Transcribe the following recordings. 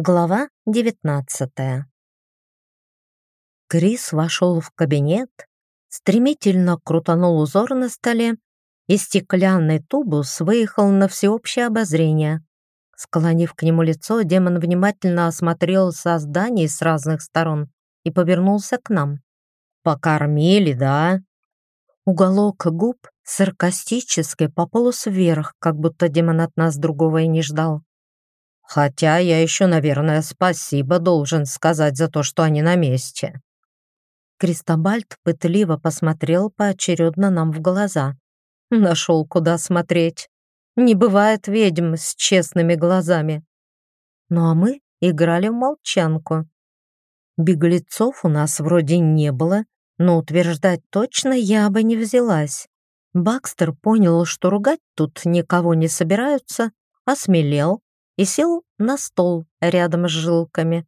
Глава девятнадцатая. Крис вошел в кабинет, стремительно крутанул узор на столе, и стеклянный тубус выехал на всеобщее обозрение. Склонив к нему лицо, демон внимательно осмотрел создание с разных сторон и повернулся к нам. «Покормили, да?» Уголок губ саркастически пополз вверх, как будто демон от нас другого и не ждал. Хотя я еще, наверное, спасибо должен сказать за то, что они на месте. Кристобальд пытливо посмотрел поочередно нам в глаза. Нашел, куда смотреть. Не бывает ведьм с честными глазами. Ну а мы играли в молчанку. Беглецов у нас вроде не было, но утверждать точно я бы не взялась. Бакстер понял, что ругать тут никого не собираются, осмелел и сел на стол рядом с жилками.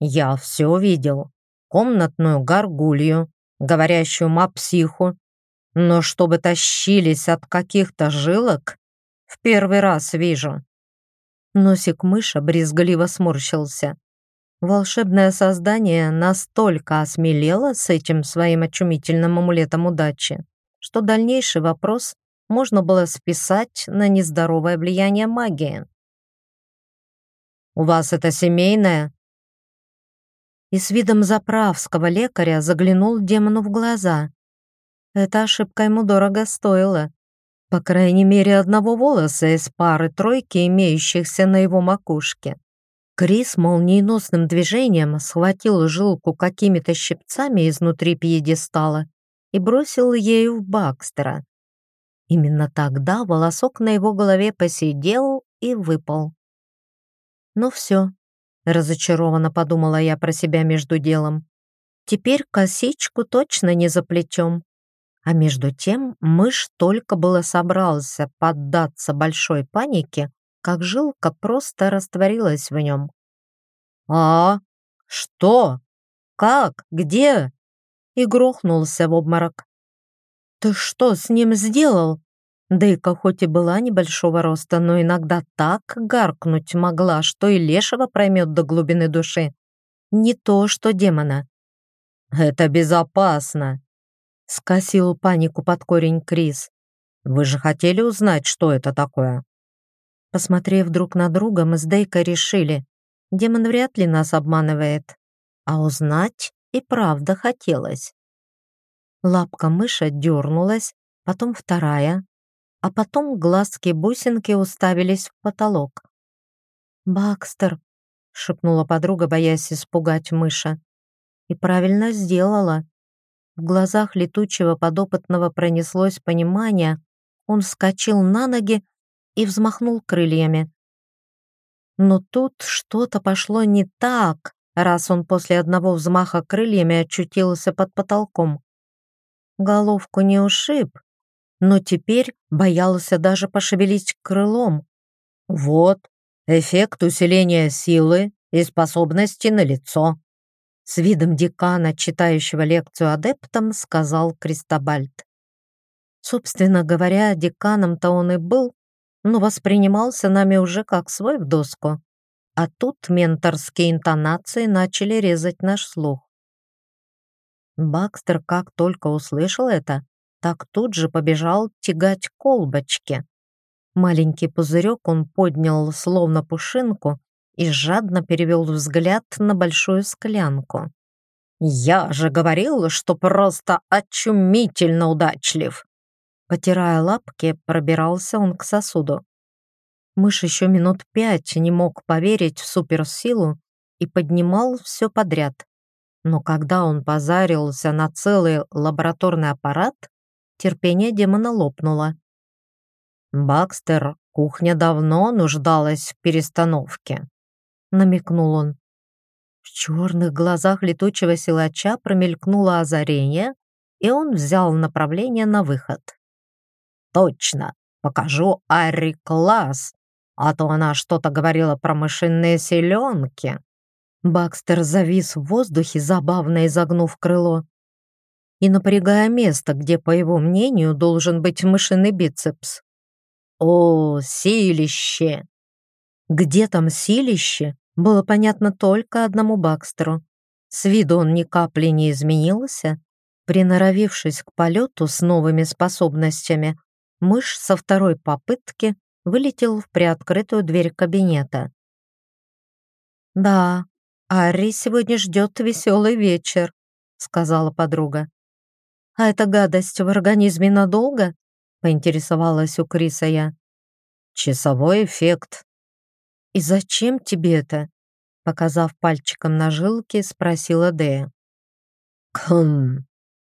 «Я все видел. Комнатную горгулью, говорящую мапсиху. Но чтобы тащились от каких-то жилок, в первый раз вижу». Носик мыша брезгливо сморщился. Волшебное создание настолько осмелело с этим своим очумительным амулетом удачи, что дальнейший вопрос можно было списать на нездоровое влияние магии. «У вас это семейное?» И с видом заправского лекаря заглянул демону в глаза. Эта ошибка ему дорого стоила. По крайней мере, одного волоса из пары тройки, имеющихся на его макушке. Крис молниеносным движением схватил жилку какими-то щипцами изнутри пьедестала и бросил ею в Бакстера. Именно тогда волосок на его голове посидел и выпал. Ну все, разочарованно подумала я про себя между делом. Теперь косичку точно не заплетем. А между тем мышь только было собрался поддаться большой панике, как жилка просто растворилась в нем. «А? Что? Как? Где?» И грохнулся в обморок. «Ты что с ним сделал?» Дейка хоть и была небольшого роста, но иногда так гаркнуть могла, что и лешего проймет до глубины души. Не то, что демона. «Это безопасно», — скосил панику под корень Крис. «Вы же хотели узнать, что это такое?» Посмотрев друг на друга, мы с Дейкой решили, демон вряд ли нас обманывает, а узнать и правда хотелось. Лапка мыша дернулась, потом вторая, а потом глазки-бусинки уставились в потолок. «Бакстер», — шепнула подруга, боясь испугать мыша. И правильно сделала. В глазах летучего подопытного пронеслось понимание, он вскочил на ноги и взмахнул крыльями. Но тут что-то пошло не так, раз он после одного взмаха крыльями очутился под потолком. Головку не ушиб, но теперь боялся даже пошевелить крылом. Вот, эффект усиления силы и способности на лицо. С видом декана, читающего лекцию адептам, сказал Кристобальд. Собственно говоря, деканом-то он и был, но воспринимался нами уже как свой в доску. А тут менторские интонации начали резать наш слух. Бакстер как только услышал это, так тут же побежал тягать колбочки. Маленький пузырек он поднял словно пушинку и жадно перевел взгляд на большую склянку. «Я же говорил, что просто очумительно удачлив!» Потирая лапки, пробирался он к сосуду. Мышь еще минут пять не мог поверить в суперсилу и поднимал все подряд. Но когда он позарился на целый лабораторный аппарат, терпение демона лопнуло. «Бакстер, кухня давно нуждалась в перестановке», — намекнул он. В черных глазах летучего силача промелькнуло озарение, и он взял направление на выход. «Точно, покажу Арри класс, а то она что-то говорила про мышиные селенки». Бакстер завис в воздухе, забавно изогнув крыло и напрягая место, где, по его мнению, должен быть мышиный бицепс. «О, силище!» Где там силище, было понятно только одному Бакстеру. С виду он ни капли не изменился. Приноровившись к полету с новыми способностями, мышь со второй попытки вылетел в приоткрытую дверь кабинета. «Да, Арри сегодня ждет веселый вечер», — сказала подруга. «А эта гадость в организме надолго?» — поинтересовалась у Криса я. «Часовой эффект». «И зачем тебе это?» — показав пальчиком на жилки, спросила Дея. «Хм...»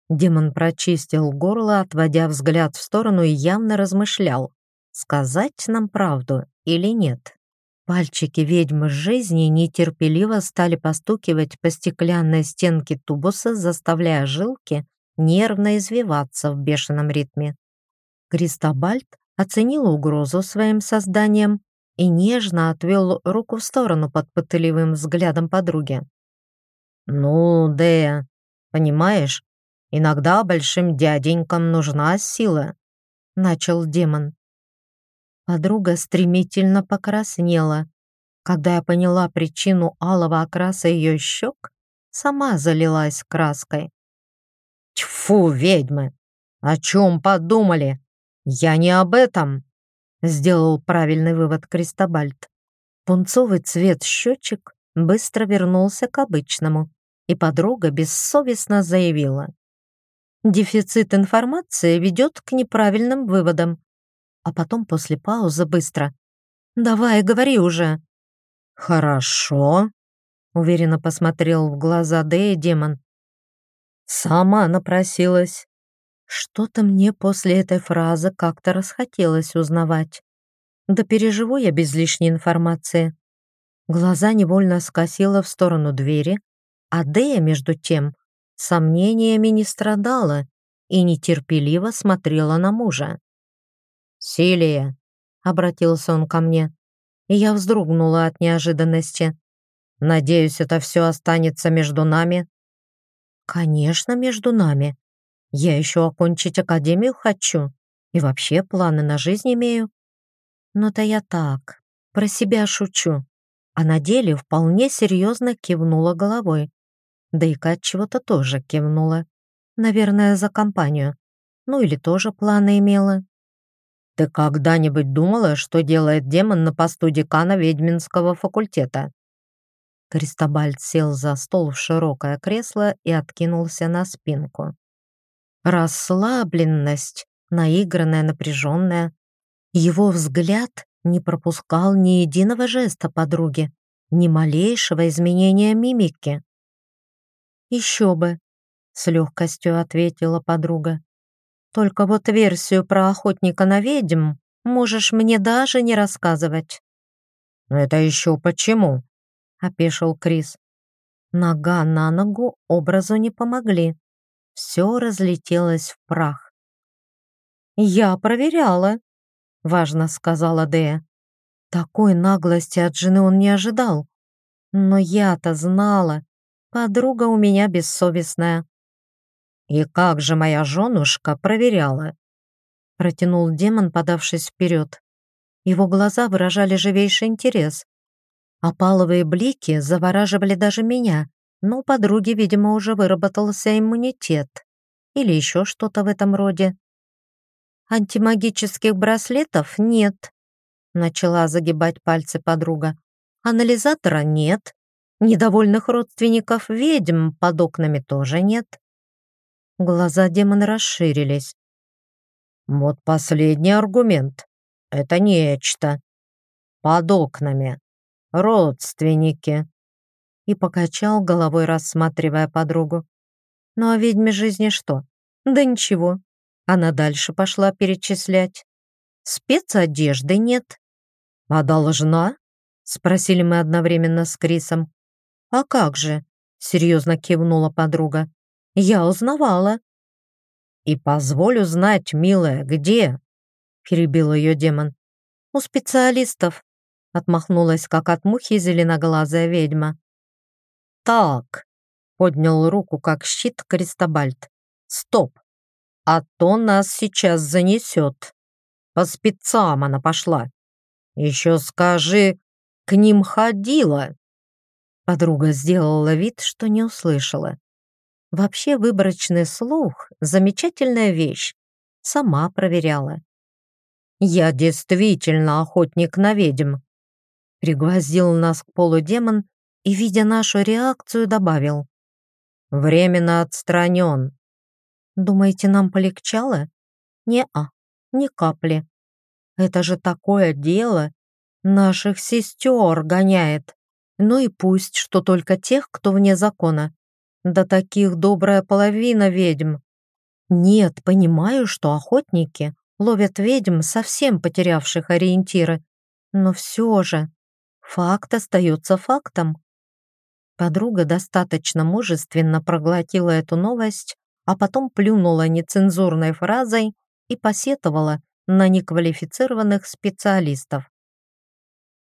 Демон прочистил горло, отводя взгляд в сторону и явно размышлял, сказать нам правду или нет. Пальчики ведьмы жизни нетерпеливо стали постукивать по стеклянной стенке тубуса, заставляя жилки нервно извиваться в бешеном ритме. Кристобальд оценил угрозу своим созданием и нежно отвел руку в сторону под пытливым взглядом подруги. «Ну, Дея, понимаешь, иногда большим дяденькам нужна сила», — начал демон. Подруга стремительно покраснела. Когда я поняла причину алого окраса ее щек, сама залилась краской. «Тьфу, ведьмы! О чем подумали? Я не об этом!» Сделал правильный вывод Кристобальд. Пунцовый цвет щечек быстро вернулся к обычному, и подруга бессовестно заявила. Дефицит информации ведет к неправильным выводам. А потом после паузы быстро. «Давай, говори уже». «Хорошо», — уверенно посмотрел в глаза Дэя демон. «Сама напросилась. Что-то мне после этой фразы как-то расхотелось узнавать. Да переживу я без лишней информации. Глаза невольно скосила в сторону двери, а Дея, между тем, сомнениями не страдала и нетерпеливо смотрела на мужа. «Силия!» — обратился он ко мне, и я вздрогнула от неожиданности. «Надеюсь, это все останется между нами?» «Конечно, между нами», я еще окончить академию хочу и вообще планы на жизнь имею. Но-то я так, про себя шучу, а на деле вполне серьезно кивнула головой. Да и Кать чего-то тоже кивнула. Наверное, за компанию. Ну или тоже планы имела. «Ты когда-нибудь думала, что делает демон на посту декана ведьминского факультета?» Кристобальд сел за стол в широкое кресло и откинулся на спинку. Расслабленность, наигранная, напряженная. Его взгляд не пропускал ни единого жеста подруги, ни малейшего изменения мимики. «Еще бы», — с легкостью ответила подруга. «Только вот версию про охотника на ведьм можешь мне даже не рассказывать». «Это еще почему?» — опешил Крис. Нога на ногу образу не помогли все разлетелось в прах. «Я проверяла», — важно сказала Дея. Такой наглости от жены он не ожидал. Но я-то знала, подруга у меня бессовестная. «И как же моя женушка проверяла?» Протянул демон, подавшись вперед. Его глаза выражали живейший интерес. Опаловые блики завораживали даже меня, но у подруги, видимо, уже выработался иммунитет или еще что-то в этом роде. «Антимагических браслетов нет», — начала загибать пальцы подруга. «Анализатора нет. Недовольных родственников ведьм под окнами тоже нет». Глаза демона расширились. «Вот последний аргумент. Это нечто. Под окнами. Родственники и покачал головой, рассматривая подругу. Ну а ведьме жизни что? Да ничего. Она дальше пошла перечислять. Спецодежды нет. А должна? Спросили мы одновременно с Крисом. А как же? Серьезно кивнула подруга. Я узнавала. И позволю знать, милая, где? Перебил ее демон. У специалистов. Отмахнулась, как от мухи зеленоглазая ведьма. «Так», — поднял руку как щит Кристобальд. «Стоп! А то нас сейчас занесет. По спецам она пошла. Еще скажи, к ним ходила!» Подруга сделала вид, что не услышала. Вообще выборочный слух — замечательная вещь. Сама проверяла. «Я действительно охотник на ведьм», — пригвоздил нас к полу демон и, видя нашу реакцию, добавил. «Временно отстранен». «Думаете, нам полегчало?» «Не-а, ни капли. Это же такое дело. Наших сестер гоняет. Ну и пусть, что только тех, кто вне закона. Да таких добрая половина ведьм. Нет, понимаю, что охотники ловят ведьм, совсем потерявших ориентиры. Но все же факт остается фактом. Подруга достаточно мужественно проглотила эту новость, а потом плюнула нецензурной фразой и посетовала на неквалифицированных специалистов.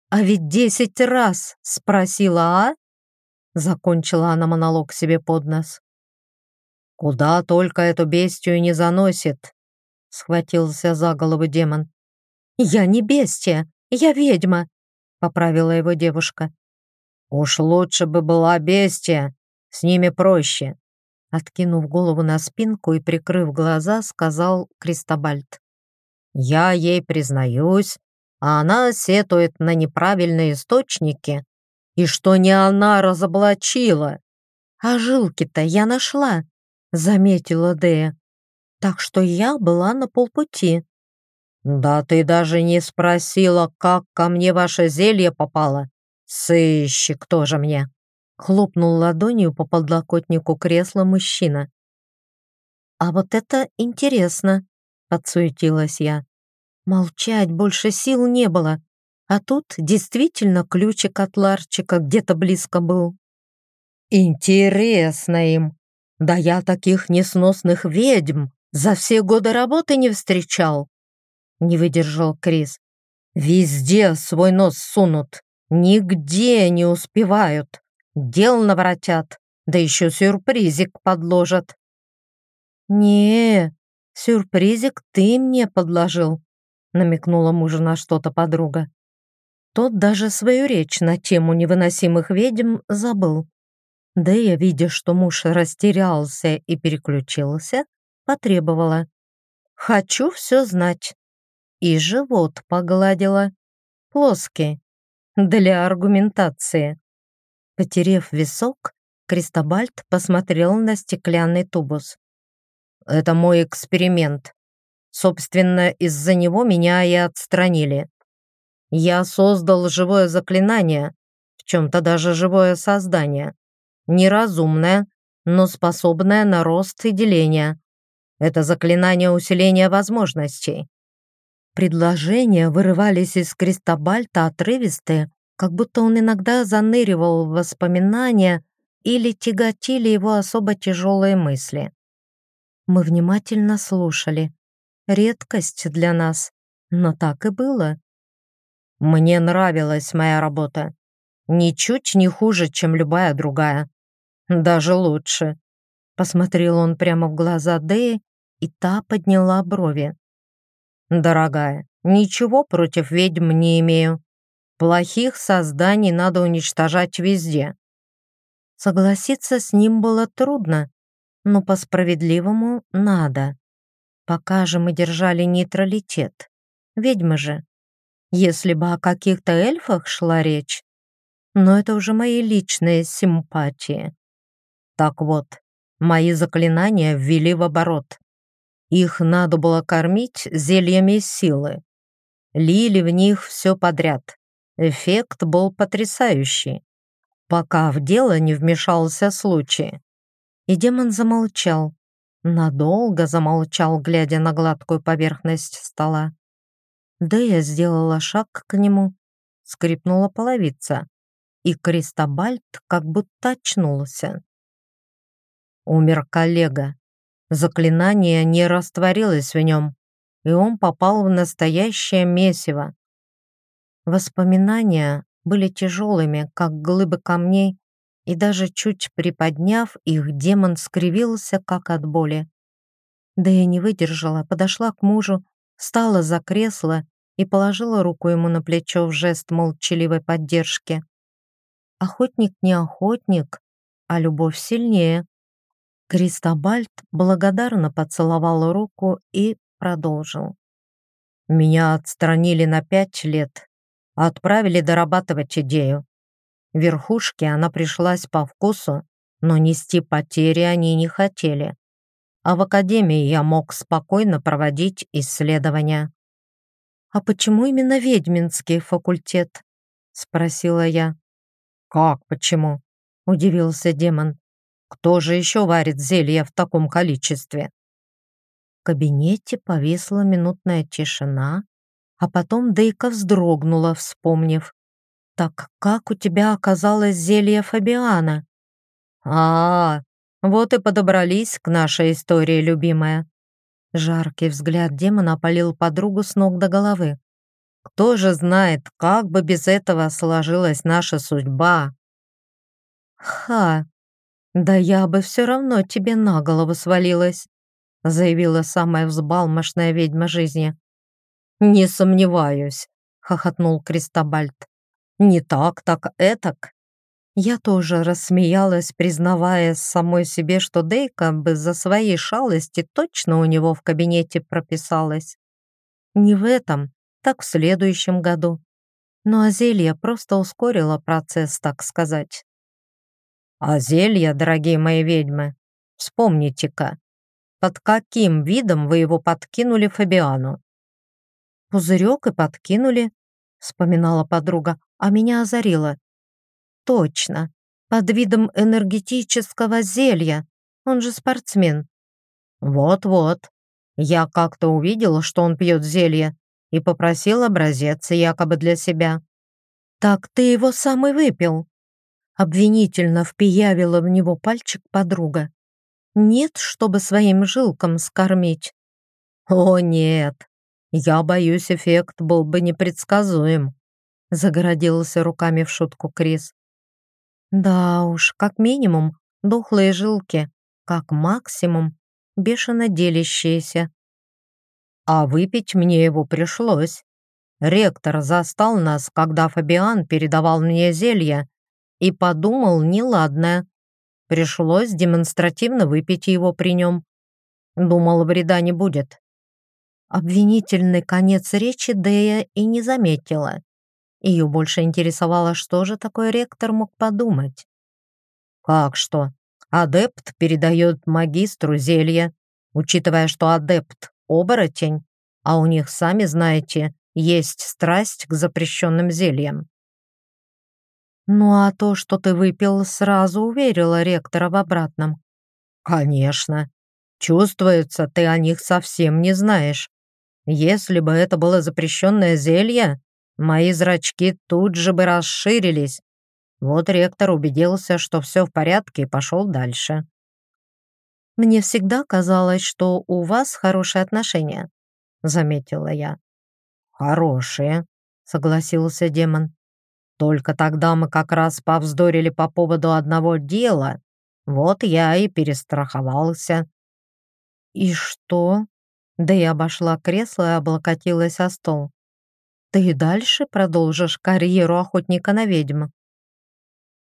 «А ведь десять раз спросила, а?» Закончила она монолог себе под нос. «Куда только эту бестию не заносит!» Схватился за голову демон. «Я не бестия, я ведьма!» Поправила его девушка. «Уж лучше бы была бестия, с ними проще!» Откинув голову на спинку и прикрыв глаза, сказал Кристобальд. «Я ей признаюсь, а она сетует на неправильные источники и что не она разоблачила. А жилки-то я нашла, заметила Дея. Так что я была на полпути. Да ты даже не спросила, как ко мне ваше зелье попало. Сыщик тоже мне. Хлопнул ладонью по подлокотнику кресла мужчина. «А вот это интересно», — подсуетилась я. Молчать больше сил не было, а тут действительно ключик от ларчика где-то близко был. Интересно им. Да я таких несносных ведьм за все годы работы не встречал. Не выдержал Крис. Везде свой нос сунут, нигде не успевают. Дел наворотят, да еще сюрпризик подложат. не сюрпризик ты мне подложил намекнула мужу на что-то подруга. Тот даже свою речь на тему невыносимых ведьм забыл. Да я, видя, что муж растерялся и переключился, потребовала. «Хочу все знать». И живот погладила. Плоский. Для аргументации. Потерев висок, Кристобальд посмотрел на стеклянный тубус. «Это мой эксперимент. Собственно, из-за него меня и отстранили. Я создал живое заклинание, в чем-то даже живое создание. Неразумное, но способное на рост и деление. Это заклинание усиления возможностей. Предложения вырывались из Кристобальта отрывистые, как будто он иногда заныривал в воспоминания или тяготили его особо тяжелые мысли. Мы внимательно слушали редкость для нас, но так и было. Мне нравилась моя работа. Ничуть не хуже, чем любая другая. Даже лучше. Посмотрел он прямо в глаза Дэи, и та подняла брови. «Дорогая, ничего против ведьм не имею. Плохих созданий надо уничтожать везде». Согласиться с ним было трудно, но по-справедливому надо. Пока же мы держали нейтралитет. Ведьмы же. Если бы о каких-то эльфах шла речь. Но это уже мои личные симпатии. Так вот, мои заклинания ввели в оборот. Их надо было кормить зельями силы. Лили в них все подряд. Эффект был потрясающий, пока в дело не вмешался случай. И демон замолчал, Надолго замолчал, глядя на гладкую поверхность стола. Да я сделала шаг к нему, скрипнула половица, и Кристобальд как будто очнулся. Умер коллега. Заклинание не растворилось в нем, и он попал в настоящее месиво. Воспоминания были тяжелыми, как глыбы камней, и даже чуть приподняв их, демон скривился, как от боли. Да я не выдержала, подошла к мужу, встала за кресло и положила руку ему на плечо в жест молчаливой поддержки. Охотник не охотник, а любовь сильнее. Кристобальд благодарно поцеловал руку и продолжил. «Меня отстранили на пять лет, отправили дорабатывать идею. Верхушке она пришлась по вкусу, но нести потери они не хотели. А в академии я мог спокойно проводить исследования. «А почему именно ведьминский факультет?» — спросила я. «Как почему?» — удивился демон. «Кто же еще варит зелья в таком количестве?» В кабинете повисла минутная тишина, а потом Дейка вздрогнула, вспомнив. «Так как у тебя оказалось зелье Фабиана?» а, -а, -а вот и подобрались к нашей истории, любимая». Жаркий взгляд демона опалил подругу с ног до головы. «Кто же знает, как бы без этого сложилась наша судьба?» «Ха! Да я бы все равно тебе на голову свалилась», заявила самая взбалмошная ведьма жизни. «Не сомневаюсь», — хохотнул Кристобальд. «Не так, так этак. Я тоже рассмеялась, признавая самой себе, что Дейка бы за своей шалости точно у него в кабинете прописалась. Не в этом, так в следующем году. Но Азелья просто ускорила процесс, так сказать. «Азелья, дорогие мои ведьмы, вспомните-ка, под каким видом вы его подкинули Фабиану?» «Пузырек и подкинули», — вспоминала подруга, а меня озарило. Точно, под видом энергетического зелья. Он же спортсмен. Вот-вот. Я как-то увидела, что он пьет зелье, и попросил образец якобы для себя. «Так ты его сам и выпил?» Обвинительно впиявила в него пальчик подруга. «Нет, чтобы своим жилкам скормить». «О, нет! Я боюсь, эффект был бы непредсказуем», загородился руками в шутку Крис. Да уж, как минимум, дохлые жилки, как максимум, бешено делящиеся. А выпить мне его пришлось. Ректор застал нас, когда Фабиан передавал мне зелье, и подумал неладное. Пришлось демонстративно выпить его при нем. Думал, вреда не будет. Обвинительный конец речи Дея и не заметила. Ее больше интересовало, что же такое ректор мог подумать. «Как что? Адепт передает магистру зелье, учитывая, что адепт — оборотень, а у них, сами знаете, есть страсть к запрещенным зельям». «Ну а то, что ты выпил, сразу уверила ректора в обратном». «Конечно. Чувствуется, ты о них совсем не знаешь. Если бы это было запрещенное зелье, Мои зрачки тут же бы расширились. Вот ректор убедился, что все в порядке и пошел дальше. «Мне всегда казалось, что у вас хорошие отношения», — заметила я. «Хорошие», — согласился демон. «Только тогда мы как раз повздорили по поводу одного дела. Вот я и перестраховался». «И что?» Да я обошла кресло и облокотилась о стол ты дальше продолжишь карьеру охотника на ведьм.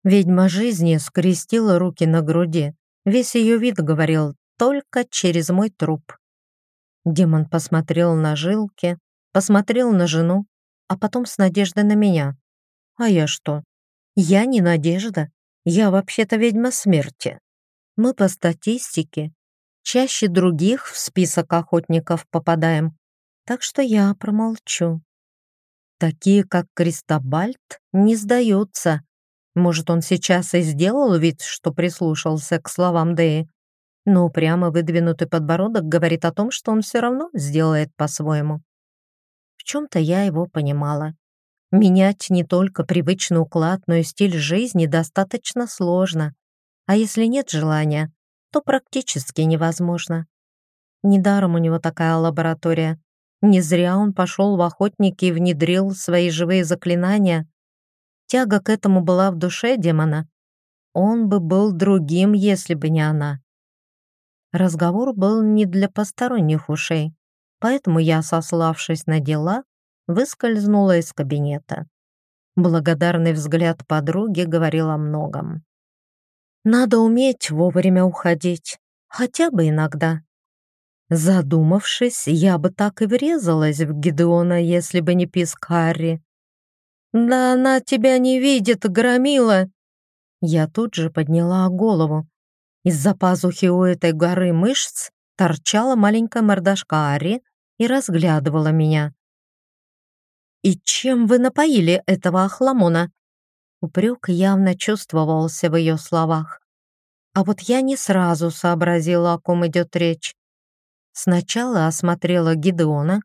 Ведьма жизни скрестила руки на груди. Весь ее вид говорил «только через мой труп». Демон посмотрел на жилки, посмотрел на жену, а потом с надеждой на меня. А я что? Я не Надежда, я вообще-то ведьма смерти. Мы по статистике чаще других в список охотников попадаем, так что я промолчу. Такие, как Кристобальд, не сдаются. Может, он сейчас и сделал вид, что прислушался к словам Дэи, но прямо выдвинутый подбородок говорит о том, что он все равно сделает по-своему. В чем-то я его понимала. Менять не только привычный уклад, но и стиль жизни достаточно сложно. А если нет желания, то практически невозможно. Недаром у него такая лаборатория. Не зря он пошел в охотники и внедрил свои живые заклинания. Тяга к этому была в душе демона. Он бы был другим, если бы не она. Разговор был не для посторонних ушей, поэтому я, сославшись на дела, выскользнула из кабинета. Благодарный взгляд подруги говорил о многом. «Надо уметь вовремя уходить, хотя бы иногда». Задумавшись, я бы так и врезалась в Гидеона, если бы не писк Харри. «Да она тебя не видит, громила!» Я тут же подняла голову. Из-за пазухи у этой горы мышц торчала маленькая мордашка Ари и разглядывала меня. «И чем вы напоили этого охламона?» Упрек явно чувствовался в ее словах. А вот я не сразу сообразила, о ком идет речь. Сначала осмотрела Гидеона,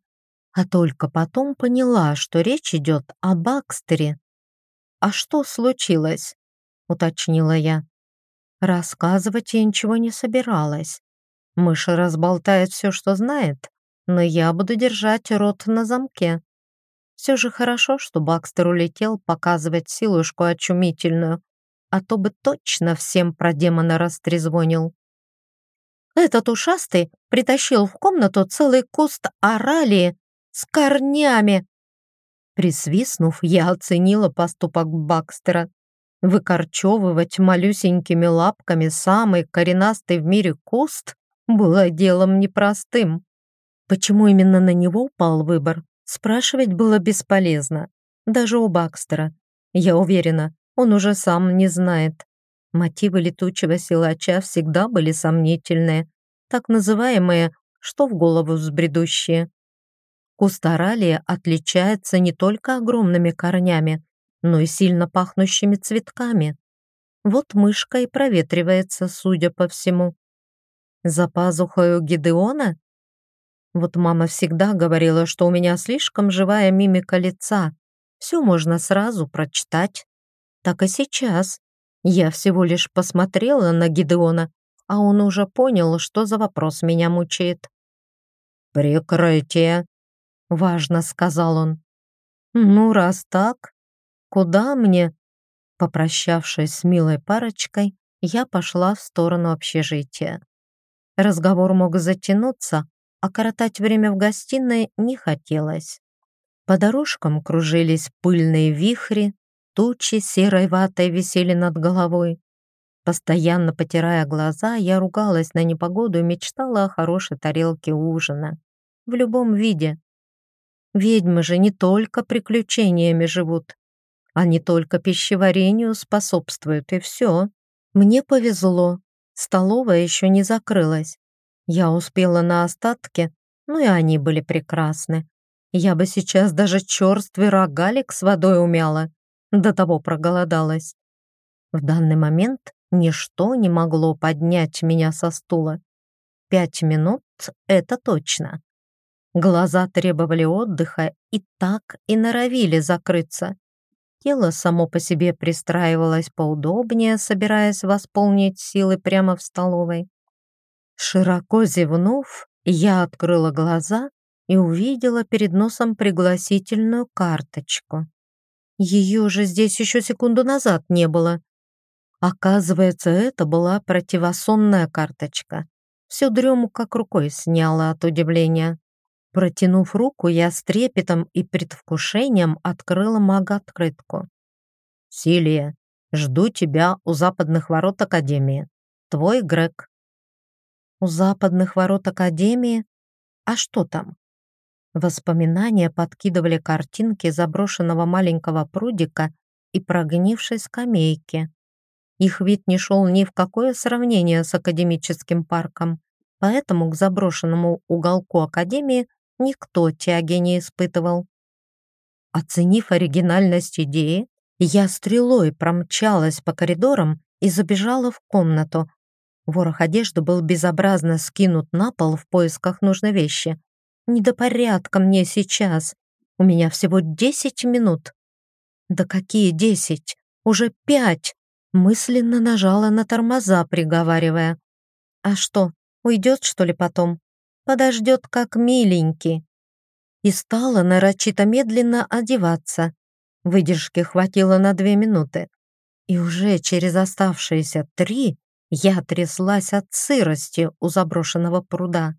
а только потом поняла, что речь идет о Бакстере. «А что случилось?» — уточнила я. Рассказывать я ничего не собиралась. Мышь разболтает все, что знает, но я буду держать рот на замке. Все же хорошо, что Бакстер улетел показывать силушку очумительную, а то бы точно всем про демона растрезвонил. Этот ушастый притащил в комнату целый куст оралии с корнями. Присвистнув, я оценила поступок Бакстера. Выкорчевывать малюсенькими лапками самый коренастый в мире куст было делом непростым. Почему именно на него упал выбор, спрашивать было бесполезно. Даже у Бакстера. Я уверена, он уже сам не знает. Мотивы летучего силача всегда были сомнительные, так называемые «что в голову взбредущие». Куст оралия отличается не только огромными корнями, но и сильно пахнущими цветками. Вот мышка и проветривается, судя по всему. За пазухой у Гидеона? Вот мама всегда говорила, что у меня слишком живая мимика лица. Все можно сразу прочитать. Так и сейчас. Я всего лишь посмотрела на Гидеона, а он уже понял, что за вопрос меня мучает. «Прикрытие», — важно сказал он. «Ну, раз так, «Куда мне?» Попрощавшись с милой парочкой, я пошла в сторону общежития. Разговор мог затянуться, а коротать время в гостиной не хотелось. По дорожкам кружились пыльные вихри, тучи серой ватой висели над головой. Постоянно потирая глаза, я ругалась на непогоду и мечтала о хорошей тарелке ужина. В любом виде. Ведьмы же не только приключениями живут, они только пищеварению способствуют, и все. Мне повезло. Столовая еще не закрылась. Я успела на остатки, ну и они были прекрасны. Я бы сейчас даже черствый рогалик с водой умяла. До того проголодалась. В данный момент ничто не могло поднять меня со стула. Пять минут — это точно. Глаза требовали отдыха и так и норовили закрыться. Тело само по себе пристраивалось поудобнее, собираясь восполнить силы прямо в столовой. Широко зевнув, я открыла глаза и увидела перед носом пригласительную карточку. Ее же здесь еще секунду назад не было. Оказывается, это была противосонная карточка. Всю дрему как рукой сняла от удивления. Протянув руку, я с трепетом и предвкушением открыла мага-открытку. «Силия, жду тебя у западных ворот Академии. Твой Грег». «У западных ворот Академии? А что там?» Воспоминания подкидывали картинки заброшенного маленького прудика и прогнившей скамейки. Их вид не шел ни в какое сравнение с академическим парком, поэтому к заброшенному уголку Академии никто тяги не испытывал. Оценив оригинальность идеи, я стрелой промчалась по коридорам и забежала в комнату. Ворох одежды был безобразно скинут на пол в поисках нужной вещи. Не до порядка мне сейчас. У меня всего десять минут. Да какие десять? Уже пять. Мысленно нажала на тормоза, приговаривая. А что, уйдет, что ли, потом? подождет как миленький. И стала нарочито медленно одеваться. Выдержки хватило на две минуты. И уже через оставшиеся три я тряслась от сырости у заброшенного пруда.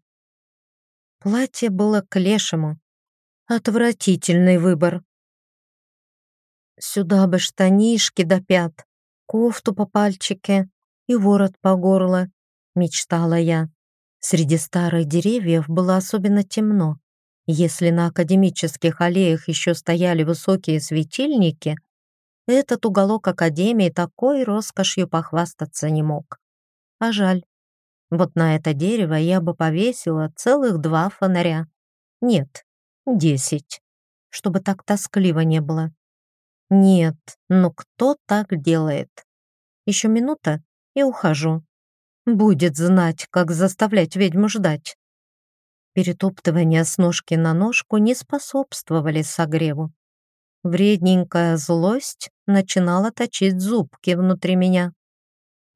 Платье было к лешему. Отвратительный выбор. Сюда бы штанишки до пят, кофту по пальчике и ворот по горло, мечтала я. Среди старых деревьев было особенно темно. Если на академических аллеях еще стояли высокие светильники, этот уголок академии такой роскошью похвастаться не мог. А жаль. Вот на это дерево я бы повесила целых два фонаря. Нет, десять. Чтобы так тоскливо не было. Нет, ну кто так делает? Еще минута и ухожу. Будет знать, как заставлять ведьму ждать. Перетоптывания с ножки на ножку не способствовали согреву. Вредненькая злость начинала точить зубки внутри меня.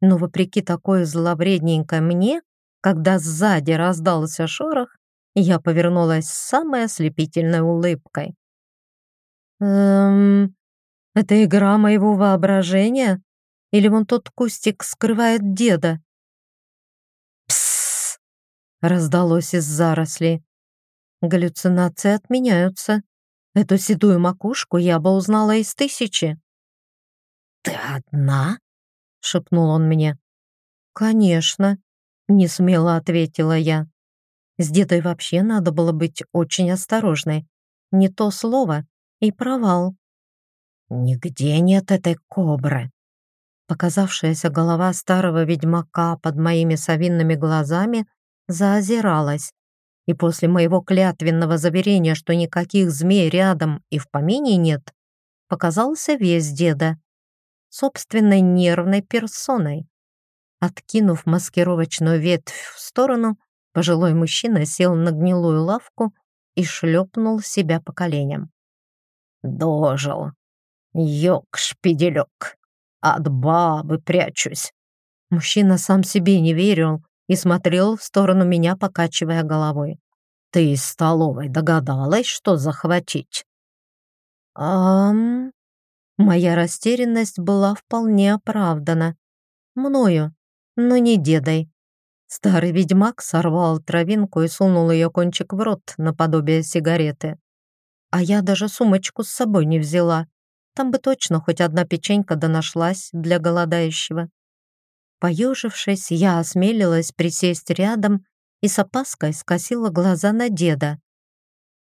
Но вопреки такой зловредненькой мне, когда сзади раздался шорох, я повернулась с самой ослепительной улыбкой. «Эм, это игра моего воображения? Или вон тот кустик скрывает деда?» «Псс!» — раздалось из зарослей. Галлюцинации отменяются. Эту седую макушку я бы узнала из тысячи. «Ты одна?» — шепнул он мне. «Конечно», — не смело ответила я. С дедой вообще надо было быть очень осторожной. Не то слово и провал. «Нигде нет этой кобры». Показавшаяся голова старого ведьмака под моими совинными глазами заозиралась, и после моего клятвенного заверения, что никаких змей рядом и в помине нет, показался весь деда, собственной нервной персоной. Откинув маскировочную ветвь в сторону, пожилой мужчина сел на гнилую лавку и шлепнул себя по коленям. «Дожил! Ёк-шпиделёк! От бабы прячусь!» Мужчина сам себе не верил и смотрел в сторону меня, покачивая головой. «Ты из столовой догадалась, что захватить?» «Ам...» Моя растерянность была вполне оправдана. Мною, но не дедой. Старый ведьмак сорвал травинку и сунул ее кончик в рот наподобие сигареты. А я даже сумочку с собой не взяла. Там бы точно хоть одна печенька да нашлась для голодающего. Поежившись, я осмелилась присесть рядом и с опаской скосила глаза на деда.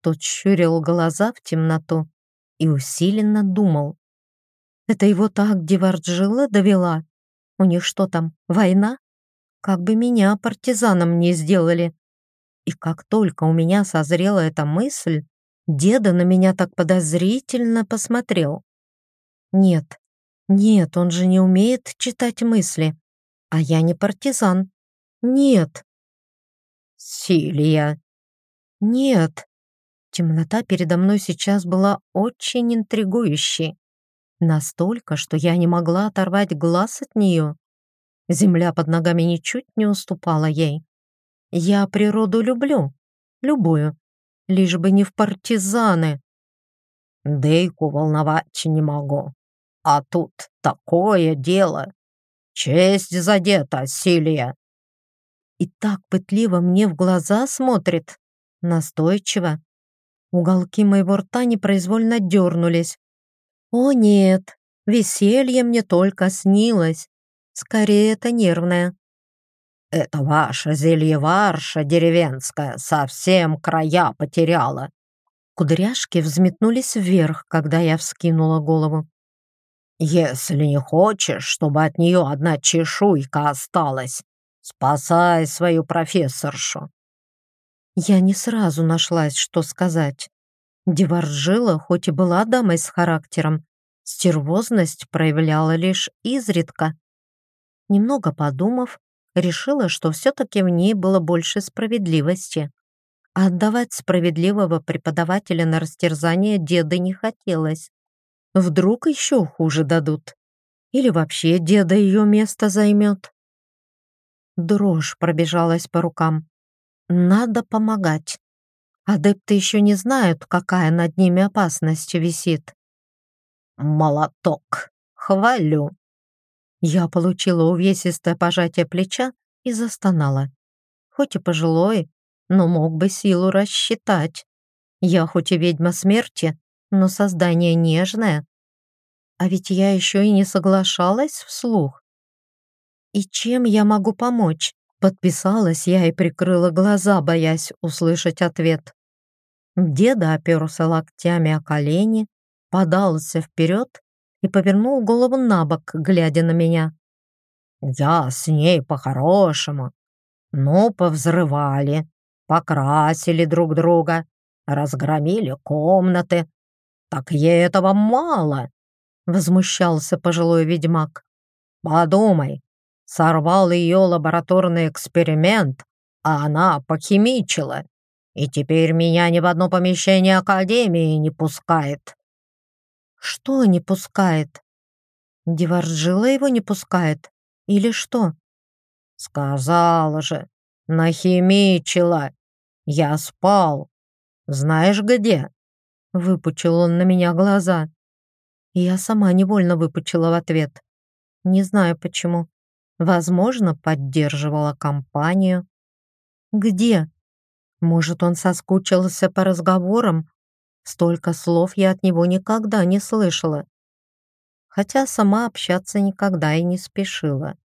Тот щурил глаза в темноту и усиленно думал. Это его так Деварджила довела? У них что там, война? Как бы меня партизаном не сделали. И как только у меня созрела эта мысль, деда на меня так подозрительно посмотрел. Нет, нет, он же не умеет читать мысли. А я не партизан. Нет. Силия. Нет. Темнота передо мной сейчас была очень интригующей. Настолько, что я не могла оторвать глаз от нее. Земля под ногами ничуть не уступала ей. Я природу люблю, любую, лишь бы не в партизаны. Дейку волновать не могу. А тут такое дело. Честь задета, Силия. И так пытливо мне в глаза смотрит, настойчиво. Уголки моего рта непроизвольно дернулись. О нет, веселье мне только снилось. Скорее, это нервное. «Это ваша зельеварша деревенская совсем края потеряла». Кудряшки взметнулись вверх, когда я вскинула голову. «Если не хочешь, чтобы от нее одна чешуйка осталась, спасай свою профессоршу». Я не сразу нашлась, что сказать. Деваржила, хоть и была дамой с характером, стервозность проявляла лишь изредка. Немного подумав, решила, что все-таки в ней было больше справедливости. А отдавать справедливого преподавателя на растерзание деда не хотелось. Вдруг еще хуже дадут. Или вообще деда ее место займет. Дрожь пробежалась по рукам. Надо помогать. Адепты еще не знают, какая над ними опасность висит. «Молоток! Хвалю!» Я получила увесистое пожатие плеча и застонала. Хоть и пожилой, но мог бы силу рассчитать. Я хоть и ведьма смерти, но создание нежное. А ведь я еще и не соглашалась вслух. И чем я могу помочь? Подписалась я и прикрыла глаза, боясь услышать ответ. Деда оперся локтями о колени, подался вперед и повернул голову на бок, глядя на меня. «Я с ней по-хорошему. Ну, повзрывали, покрасили друг друга, разгромили комнаты. Так ей этого мало!» — возмущался пожилой ведьмак. «Подумай, сорвал ее лабораторный эксперимент, а она похимичила, и теперь меня ни в одно помещение Академии не пускает». «Что не пускает? Деварджила его не пускает? Или что?» «Сказала же, нахимичила. Я спал. Знаешь где?» Выпучил он на меня глаза. Я сама невольно выпучила в ответ. Не знаю почему. Возможно, поддерживала компанию. Где? Может, он соскучился по разговорам? Столько слов я от него никогда не слышала. Хотя сама общаться никогда и не спешила.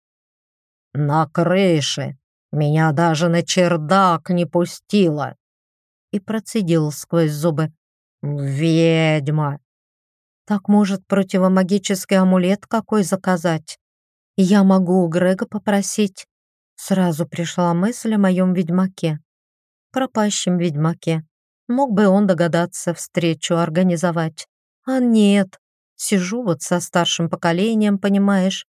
«На крыше! Меня даже на чердак не пустила!» И процедил сквозь зубы. «Ведьма!» «Так, может, противомагический амулет какой заказать?» Я могу у Грега попросить. Сразу пришла мысль о моем ведьмаке. Пропащем ведьмаке. Мог бы он догадаться встречу организовать. А нет, сижу вот со старшим поколением, понимаешь.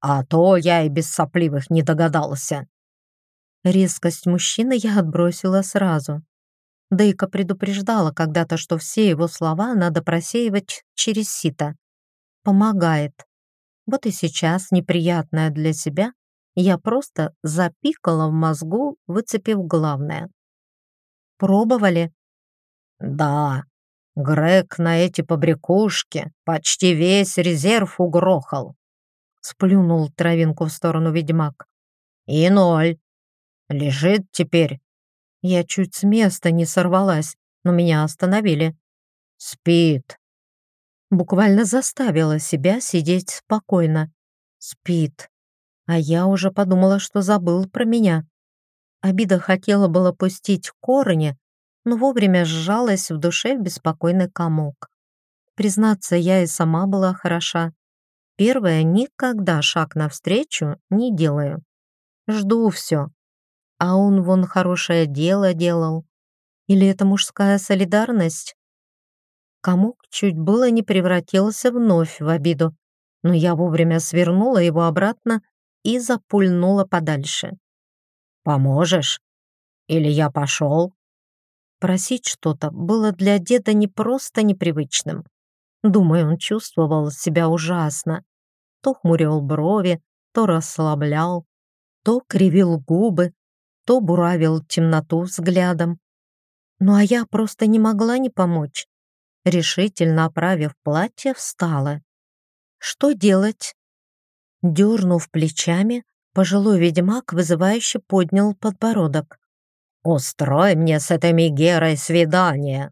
А то я и без сопливых не догадался. Резкость мужчины я отбросила сразу. Дейка предупреждала когда-то, что все его слова надо просеивать через сито. Помогает. Вот и сейчас, неприятное для себя, я просто запикала в мозгу, выцепив главное. Пробовали? Да, Грег на эти побрякушки почти весь резерв угрохал. Сплюнул травинку в сторону ведьмак. И ноль. Лежит теперь. Я чуть с места не сорвалась, но меня остановили. Спит. Буквально заставила себя сидеть спокойно. Спит. А я уже подумала, что забыл про меня. Обида хотела было пустить корни, но вовремя сжалась в душе в беспокойный комок. Признаться, я и сама была хороша. Первое, никогда шаг навстречу не делаю. Жду все. А он вон хорошее дело делал. Или это мужская солидарность? Комок чуть было не превратился вновь в обиду, но я вовремя свернула его обратно и запульнула подальше. «Поможешь? Или я пошел?» Просить что-то было для деда не просто непривычным. Думаю, он чувствовал себя ужасно. То хмурил брови, то расслаблял, то кривил губы, то буравил темноту взглядом. Ну а я просто не могла не помочь решительно оправив платье, встала. Что делать? Дернув плечами, пожилой ведьмак вызывающе поднял подбородок. «Устрой мне с этой Мегерой свидание!»